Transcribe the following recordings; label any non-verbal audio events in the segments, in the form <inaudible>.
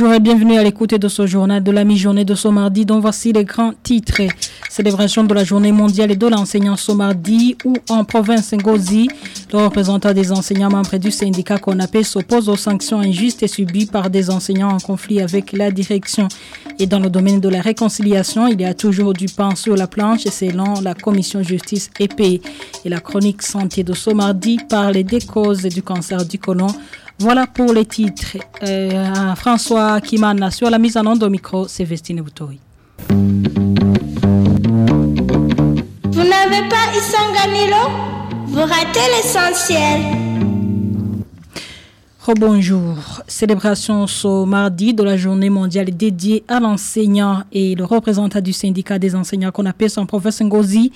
Bonjour et bienvenue à l'écoute de ce journal de la mi-journée de ce mardi dont voici les grands titres. Célébration de la journée mondiale de l'enseignant ce mardi où en province Ngozi, le représentant des enseignants membres du syndicat CONAPE s'oppose aux sanctions injustes subies par des enseignants en conflit avec la direction. Et dans le domaine de la réconciliation, il y a toujours du pain sur la planche selon la commission justice épée. Et la chronique santé de ce mardi parle des causes du cancer du côlon voilà pour les titres. Euh, François Kimana sur la mise en onde au micro, c'est Boutoui. Vous n'avez pas Isanganilo? Vous ratez l'essentiel. Bonjour. Célébration ce mardi de la journée mondiale dédiée à l'enseignant et le représentant du syndicat des enseignants qu'on appelle son professeur Ngozi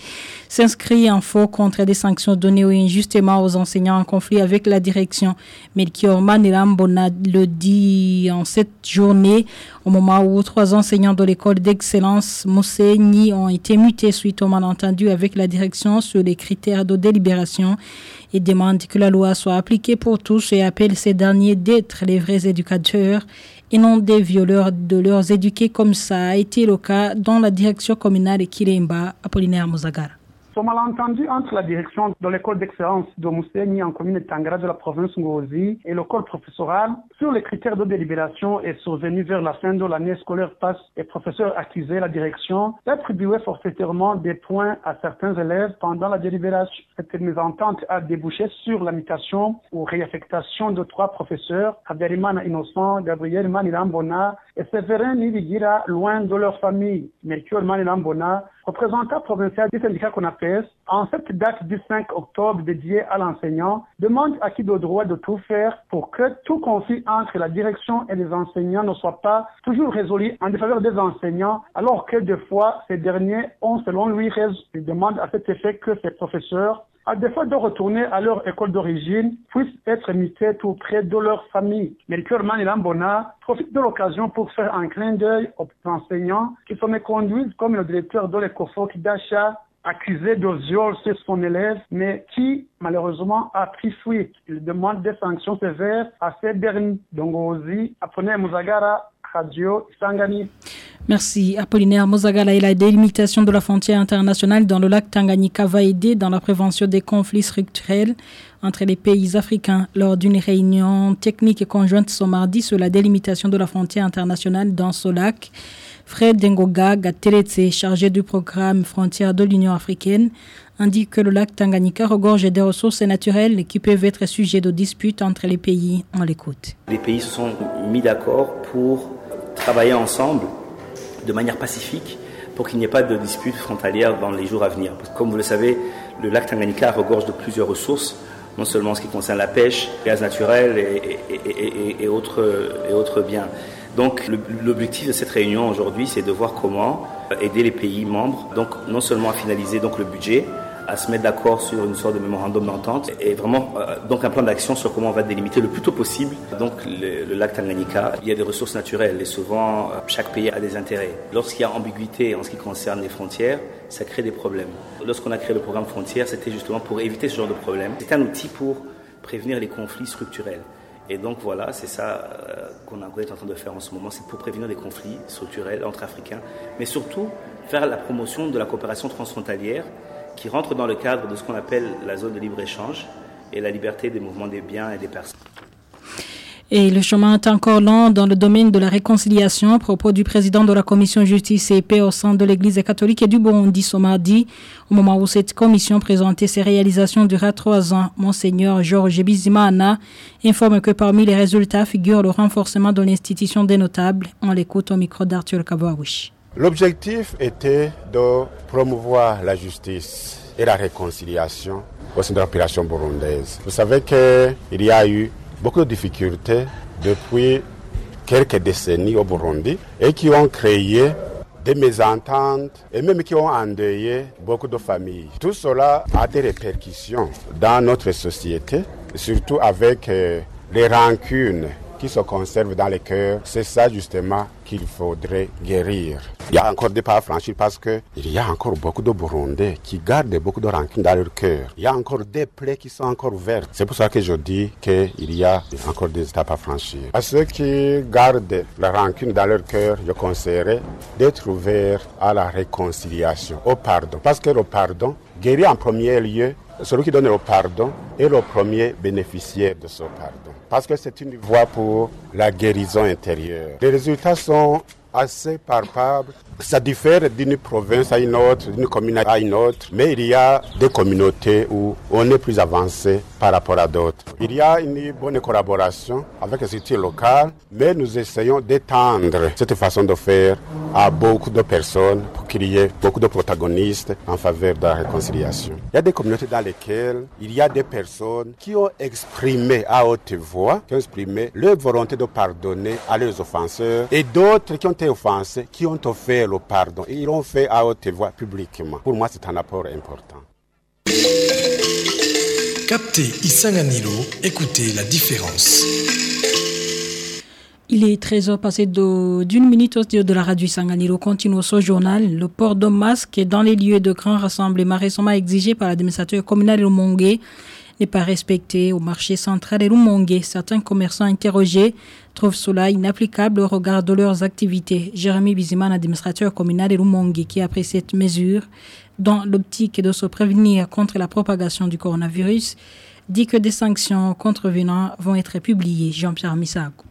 s'inscrit en faux contre des sanctions données injustement aux enseignants en conflit avec la direction. Melchior Manilambona le dit en cette journée au moment où trois enseignants de l'école d'excellence Mousseini ont été mutés suite au malentendu avec la direction sur les critères de délibération il demande que la loi soit appliquée pour tous et appelle ces derniers d'être les vrais éducateurs et non des violeurs de leurs éduqués comme ça a été le cas dans la direction communale de Kiremba, Apollinaire Mozagara. Ce malentendu entre la direction de l'école d'excellence de Mousséni en commune de Tangara de la province Ngozi et le corps professoral sur les critères de délibération est survenu vers la fin de l'année scolaire passe et professeurs accusaient la direction d'attribuer forfaitairement des points à certains élèves pendant la délibération. Cette mésentente a débouché sur la mutation ou réaffectation de trois professeurs, Abderimana Innocent, Gabriel Manilambona et Séverin Nivigira, loin de leur famille. Mercure Manilambona, représentant provincial du syndicat En cette date du 5 octobre dédiée à l'enseignant, demande à qui de droit de tout faire pour que tout conflit entre la direction et les enseignants ne soit pas toujours résolu en défaveur des enseignants, alors que des fois, ces derniers ont, selon lui, raison. Il demande à cet effet que ces professeurs à défaut de retourner à leur école d'origine, puissent être mutés tout près de leur famille. Melchior Manilambona profite de l'occasion pour faire un clin d'œil aux enseignants qui se méconduisent comme le directeur de l'écofoque d'achat accusé de viol sur son élève, mais qui malheureusement a pris fuite. Il demande des sanctions sévères à ces derniers. Donc, aussi, apprenez Muzagara, Radio Sangani. Merci Apollinaire Mozagala et la délimitation de la frontière internationale dans le lac Tanganyika va aider dans la prévention des conflits structurels entre les pays africains lors d'une réunion technique conjointe ce mardi sur la délimitation de la frontière internationale dans ce lac. Fred Dengoga Gateletse, chargé du programme Frontières de l'Union africaine, indique que le lac Tanganyika regorge des ressources naturelles qui peuvent être sujets de disputes entre les pays. On l'écoute. Les pays se sont mis d'accord pour travailler ensemble de manière pacifique pour qu'il n'y ait pas de disputes frontalières dans les jours à venir. comme vous le savez, le lac Tanganyika regorge de plusieurs ressources, non seulement en ce qui concerne la pêche, gaz naturel et, et autres biens. Donc l'objectif de cette réunion aujourd'hui, c'est de voir comment aider les pays membres, donc non seulement à finaliser donc le budget, à se mettre d'accord sur une sorte de mémorandum d'entente et vraiment euh, donc un plan d'action sur comment on va délimiter le plus tôt possible donc le, lac Tanganyika. Il y a des ressources naturelles et souvent euh, chaque pays a des intérêts. Lorsqu'il y a ambiguïté en ce qui concerne les frontières, ça crée des problèmes. Lorsqu'on a créé le programme Frontières, c'était justement pour éviter ce genre de problème. C'est un outil pour prévenir les conflits structurels. Et donc voilà, c'est ça euh, qu'on est en train de faire en ce moment, c'est pour prévenir des conflits structurels entre Africains, mais surtout faire la promotion de la coopération transfrontalière qui rentre dans le cadre de ce qu'on appelle la zone de libre-échange et la liberté des mouvements des biens et des personnes. Et le chemin est encore long dans le domaine de la réconciliation à propos du président de la commission justice et paix au sein de l'église catholique et du Burundi ce mardi, au moment où cette commission présentait ses réalisations durant trois ans. Monseigneur Georges Bizimana informe que parmi les résultats figure le renforcement de l'institution des notables. On l'écoute au micro d'Arthur Kabouaouchi. L'objectif était de promouvoir la justice et la réconciliation au sein de la population burundaise. Vous savez qu'il y a eu beaucoup de difficultés depuis quelques décennies au Burundi et qui ont créé des mésententes et même qui ont endeuillé beaucoup de familles. Tout cela a des répercussions dans notre société, surtout avec euh, les rancunes qui se conservent dans les cœurs, c'est ça justement qu'il faudrait guérir. Il y a encore des pas à franchir parce que il y a encore beaucoup de Burundais qui gardent beaucoup de rancune dans leur cœur. Il y a encore des plaies qui sont encore ouvertes. C'est pour ça que je dis qu'il y a encore des étapes à franchir. À ceux qui gardent la rancune dans leur cœur, je conseillerais d'être ouverts à la réconciliation, au pardon. Parce que le pardon guérit en premier lieu celui qui donne le pardon est le premier bénéficiaire de ce pardon. Parce que c'est une voie pour la guérison intérieure. Les résultats sont assez palpables. Ça diffère d'une province à une autre, d'une commune à une autre, mais il y a des communautés où on est plus avancé par rapport à d'autres. Il y a une bonne collaboration avec les structures locales, mais nous essayons d'étendre cette façon de faire à beaucoup de personnes pour qu'il y ait beaucoup de protagonistes en faveur de la réconciliation. Il y a des communautés dans lesquelles il y a des personnes qui ont exprimé à haute voix, qui ont exprimé leur volonté de pardonner à leurs offenseurs et d'autres qui ont été offensés, qui ont offert le pardon. Et ils l'ont fait à haute voix publiquement. Pour moi, c'est un apport important. Captez Isanganilo, écoutez la différence. Il est 13h passé d'une minute au studio de la radio Sanganiro. Continue ce journal. Le port de masque dans les lieux de grands rassemblements récemment exigé par l'administrateur communal de Rumongue n'est pas respecté au marché central de Rumongue. Certains commerçants interrogés trouvent cela inapplicable au regard de leurs activités. Jérémy Biziman, administrateur communal de Rumongue, qui a pris cette mesure dans l'optique de se prévenir contre la propagation du coronavirus, dit que des sanctions contrevenant vont être publiées. Jean-Pierre Missago.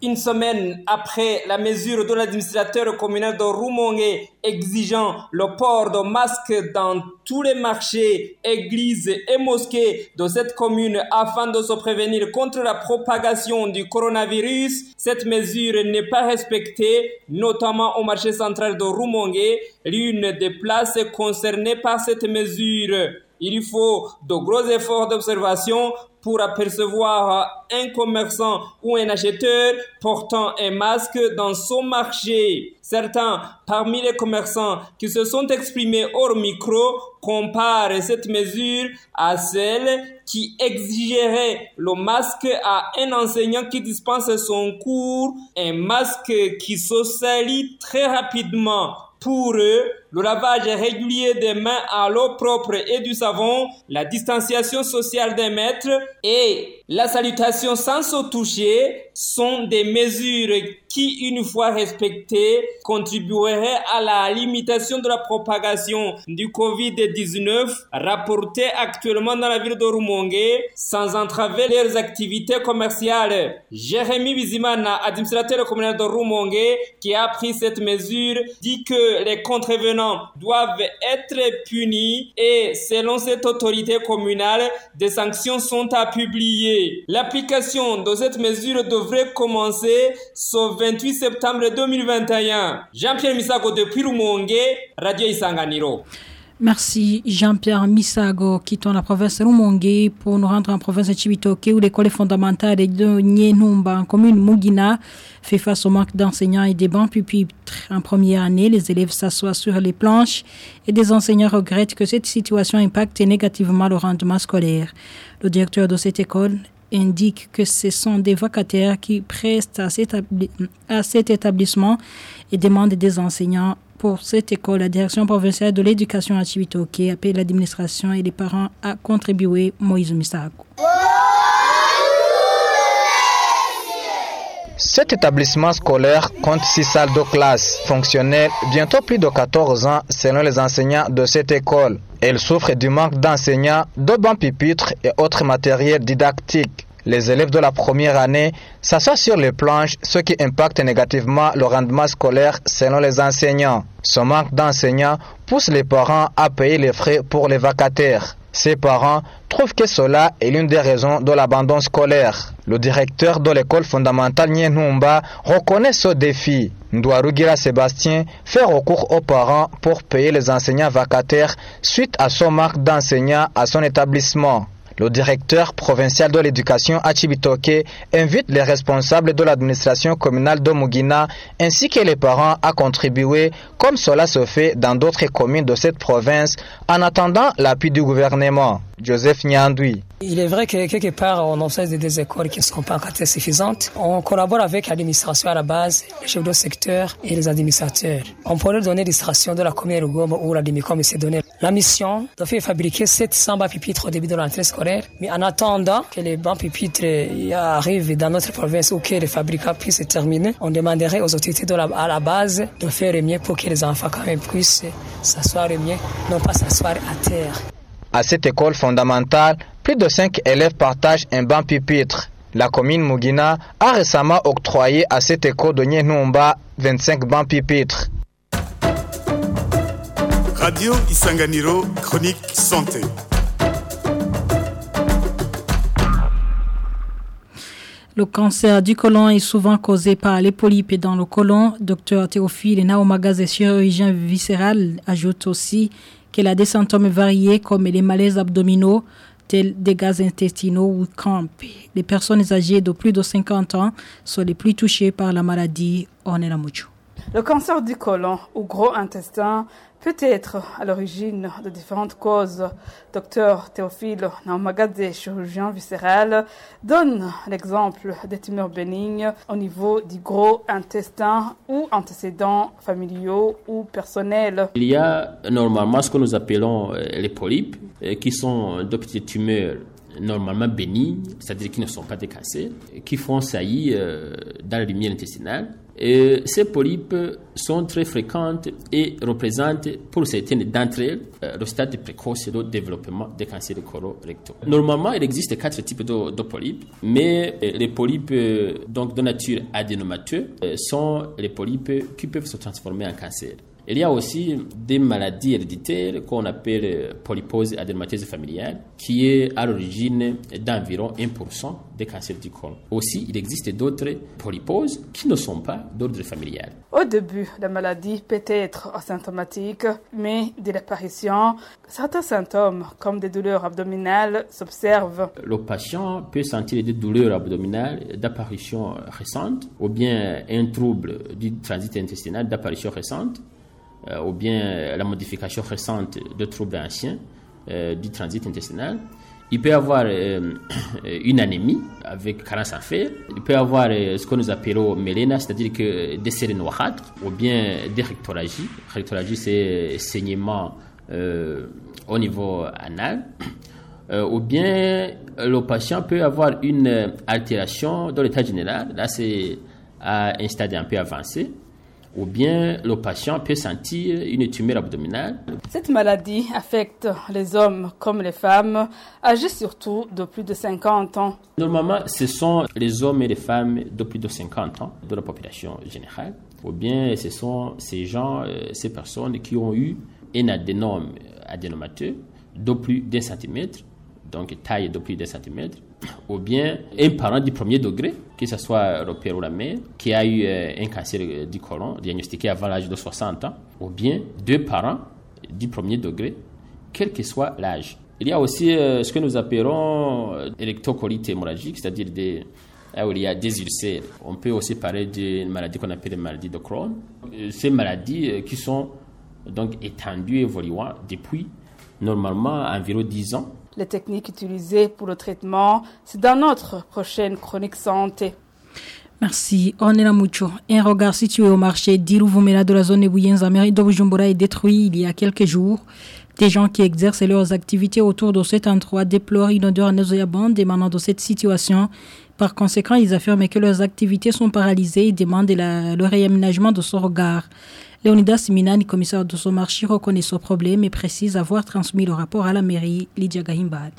Une semaine après la mesure de l'administrateur communal de Rumongue exigeant le port de masques dans tous les marchés, églises et mosquées de cette commune afin de se prévenir contre la propagation du coronavirus, cette mesure n'est pas respectée, notamment au marché central de Rumongue, l'une des places concernées par cette mesure. Il faut de gros efforts d'observation pour apercevoir un commerçant ou un acheteur portant un masque dans son marché. Certains parmi les commerçants qui se sont exprimés hors micro comparent cette mesure à celle qui exigerait le masque à un enseignant qui dispense son cours, un masque qui se salit très rapidement pour eux, le lavage régulier des mains à l'eau propre et du savon, la distanciation sociale des maîtres et la salutation sans se toucher sont des mesures qui, une fois respectées, contribueraient à la limitation de la propagation du Covid-19 rapportée actuellement dans la ville de Rumongue sans entraver leurs activités commerciales. Jérémy Bizimana, administrateur communal de Rumongue, qui a pris cette mesure, dit que les contrevenants doivent être punis et selon cette autorité communale, des sanctions sont à publier. L'application de cette mesure devrait commencer ce 28 septembre 2021. Jean-Pierre Misago depuis Rumongue, Radio Isanganiro. Merci Jean-Pierre Misago, quittons la province de Rumongue pour nous rendre en province de Chibitoke où l'école fondamentale de Nyenumba en commune Mugina fait face au manque d'enseignants et des bancs pupitres. En première année, les élèves s'assoient sur les planches et des enseignants regrettent que cette situation impacte négativement le rendement scolaire. Le directeur de cette école indique que ce sont des vacataires qui prestent à cet établissement et demandent des enseignants pour cette école, la direction provinciale de l'éducation à qui appelle l'administration et les parents à contribuer. Moïse Misago. Cet établissement scolaire compte six salles de classe, fonctionnelles bientôt plus de 14 ans selon les enseignants de cette école. Elle souffre du manque d'enseignants, de bancs pupitres et autres matériels didactiques les élèves de la première année s'assoient sur les planches, ce qui impacte négativement le rendement scolaire selon les enseignants. Ce manque d'enseignants pousse les parents à payer les frais pour les vacataires. Ces parents trouvent que cela est l'une des raisons de l'abandon scolaire. Le directeur de l'école fondamentale Nyenumba reconnaît ce défi. Ndouarugira Sébastien fait recours aux parents pour payer les enseignants vacataires suite à son manque d'enseignants à son établissement. Le directeur provincial de l'éducation à invite les responsables de l'administration communale de Mugina ainsi que les parents à contribuer comme cela se fait dans d'autres communes de cette province en attendant l'appui du gouvernement. Joseph Nyandui. Il est vrai que quelque part, on observe des écoles qui ne sont pas encore très suffisantes. On collabore avec l'administration à la base, les chefs de secteur et les administrateurs. On pourrait donner l'illustration de la commune Goma où la Demicom s'est donné la mission de faire fabriquer 700 bancs pupitres au début de l'entrée scolaire. Mais en attendant que les bancs pupitres arrivent dans notre province ou que les fabricants puissent terminer, on demanderait aux autorités à la base de faire mieux pour que les enfants quand même puissent s'asseoir mieux, non pas s'asseoir à terre. À cette école fondamentale, plus de 5 élèves partagent un banc pupitre. La commune Mugina a récemment octroyé à cette école de Nyenumba 25 bancs pupitres. Radio Isanganiro, chronique santé. Le cancer du côlon est souvent causé par les polypes dans le côlon. Docteur Théophile Naomagaz, chirurgien viscéral, ajoute aussi qu'elle a des symptômes variés comme les malaises abdominaux, tels des gaz intestinaux ou crampes. Les personnes âgées de plus de 50 ans sont les plus touchées par la maladie. La Le cancer du côlon ou gros intestin peut être à l'origine de différentes causes. Docteur Théophile Naumagade, chirurgien viscéral, donne l'exemple des tumeurs bénignes au niveau du gros intestin ou antécédents familiaux ou personnels. Il y a normalement ce que nous appelons les polypes, qui sont de petites tumeurs normalement bénignes, c'est-à-dire qui ne sont pas cancers, qui font saillir dans la lumière intestinale ces polypes sont très fréquentes et représentent pour certaines d'entre elles le stade précoce de développement des cancers colorectaux. Normalement, il existe quatre types de, polypes, mais les polypes donc de nature adénomateuse sont les polypes qui peuvent se transformer en cancer. Il y a aussi des maladies héréditaires qu'on appelle polypose adénomateuse familiale, qui est à l'origine d'environ 1% des cancers du côlon. Aussi, il existe d'autres polyposes qui ne sont pas d'ordre familial. Au début, la maladie peut être asymptomatique, mais dès l'apparition, certains symptômes, comme des douleurs abdominales, s'observent. Le patient peut sentir des douleurs abdominales d'apparition récente, ou bien un trouble du transit intestinal d'apparition récente, ou bien la modification récente de troubles anciens euh, du transit intestinal. Il peut avoir euh, <coughs> une anémie avec carence en fer. Il peut avoir euh, ce que nous appelons mélène, c'est-à-dire que des serres noirâtres, ou bien des rectoragies. Rectoragie, c'est saignement au niveau anal. <coughs> ou bien le patient peut avoir une altération dans l'état général. Là, c'est à un stade un peu avancé ou bien le patient peut sentir une tumeur abdominale. Cette maladie affecte les hommes comme les femmes, âgés surtout de plus de 50 ans. Normalement, ce sont les hommes et les femmes de plus de 50 ans de la population générale, ou bien ce sont ces gens, ces personnes qui ont eu un adénome adénomateux de plus d'un centimètre, donc taille de plus d'un centimètre, ou bien un parent du premier degré, que ce soit le père ou la mère, qui a eu un cancer du côlon diagnostiqué avant l'âge de 60 ans, ou bien deux parents du premier degré, quel que soit l'âge. Il y a aussi ce que nous appelons électrocolite hémorragique, c'est-à-dire des, là où il y a des ulcères. On peut aussi parler d'une maladie qu'on appelle la maladie de Crohn. Ces maladies qui sont donc étendues et évoluant depuis normalement environ 10 ans les techniques utilisées pour le traitement. C'est dans notre prochaine chronique santé. Merci. On est là mucho. Un regard situé au marché d'Iruvumela de la zone de Bouyenza, mairie de Bujumbura est détruit il y a quelques jours. Des gens qui exercent leurs activités autour de cet endroit déplorent une odeur nauséabonde émanant de cette situation. Par conséquent, ils affirment que leurs activités sont paralysées et demandent le réaménagement de ce regard. Léonidas Minani, commissaire de ce marché, reconnaît ce problème et précise avoir transmis le rapport à la mairie Lydia Gahimbad.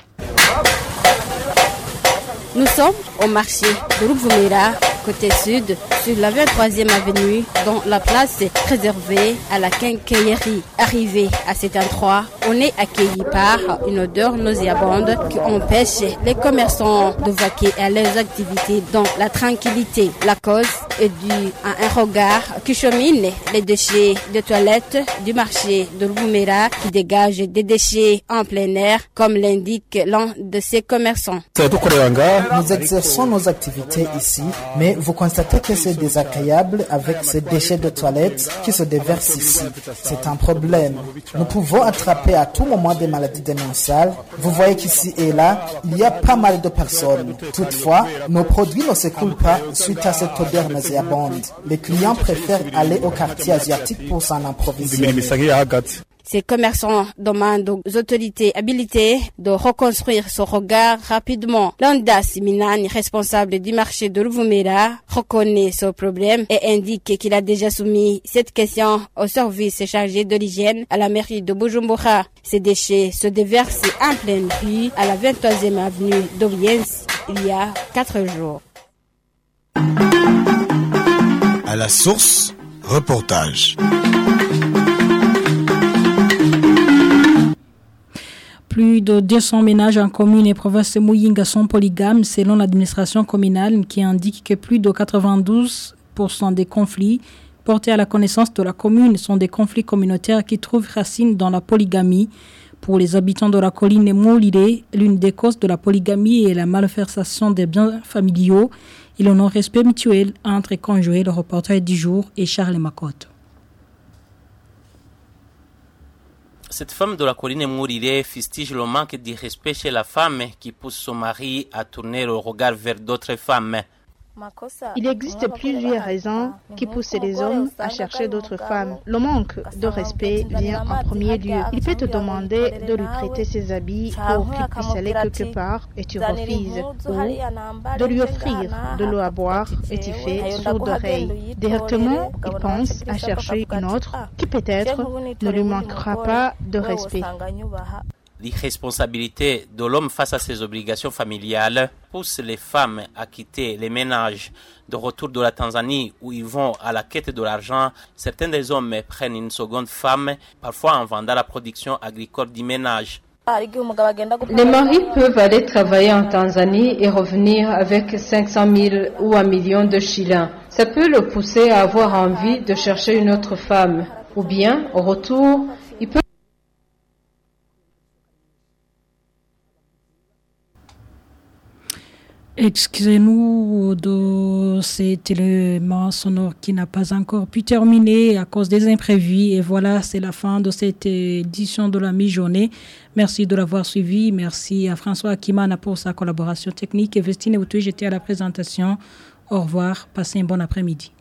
Nous sommes au marché de Rubumera, côté sud, sur la 23e avenue, dont la place est réservée à la quincaillerie. Arrivé à cet endroit, on est accueilli par une odeur nauséabonde qui empêche les commerçants de vaquer à leurs activités dans la tranquillité. La cause est dû à un regard qui chemine les déchets de toilettes du marché de Rumera qui dégage des déchets en plein air, comme l'indique l'un de ses commerçants. Nous exerçons nos activités ici, mais vous constatez que c'est désagréable avec ces déchets de toilettes qui se déversent ici. C'est un problème. Nous pouvons attraper à tout moment des maladies démentiales. Vous voyez qu'ici et là, il y a pas mal de personnes. Toutefois, nos produits ne s'écoulent pas suite à cette odeur Les clients préfèrent aller au quartier asiatique pour s'en approvisionner. Ces commerçants demandent aux autorités habilitées de reconstruire ce regard rapidement. Landas Minani, responsable du marché de Ruvumera, reconnaît ce problème et indique qu'il a déjà soumis cette question au service chargé de l'hygiène à la mairie de Bujumbura. Ces déchets se déversent en pleine rue à la 23e avenue d'Obiens il y a quatre jours. À la source, reportage. Plus de 200 ménages en commune et province de Muyinga sont polygames selon l'administration communale qui indique que plus de 92% des conflits portés à la connaissance de la commune sont des conflits communautaires qui trouvent racine dans la polygamie. Pour les habitants de la colline Moulide, l'une des causes de la polygamie est la malversation des biens familiaux et le non-respect mutuel entre conjoints. Le reporter du jour est Charles Macotte. Cette femme de la colline Mouriré fustige le manque de respect chez la femme qui pousse son mari à tourner le regard vers d'autres femmes. Il existe plusieurs raisons qui poussent les hommes à chercher d'autres femmes. Le manque de respect vient en premier lieu. Il peut te demander de lui prêter ses habits pour qu'il puisse aller quelque part et tu refuses. Ou de lui offrir de l'eau à boire et tu fais sourde oreille. Directement, il pense à chercher une autre qui peut-être ne lui manquera pas de respect. L'irresponsabilité de l'homme face à ses obligations familiales pousse les femmes à quitter les ménages. De retour de la Tanzanie où ils vont à la quête de l'argent, certains des hommes prennent une seconde femme, parfois en vendant la production agricole du ménage. Les maris peuvent aller travailler en Tanzanie et revenir avec 500 000 ou un million de shillings. Ça peut le pousser à avoir envie de chercher une autre femme. Ou bien, au retour, il peut Excusez-nous de cet élément sonore qui n'a pas encore pu terminer à cause des imprévus. Et voilà, c'est la fin de cette édition de la mi-journée. Merci de l'avoir suivi. Merci à François Akimana pour sa collaboration technique. Et Vestine Outou, j'étais à la présentation. Au revoir. Passez un bon après-midi.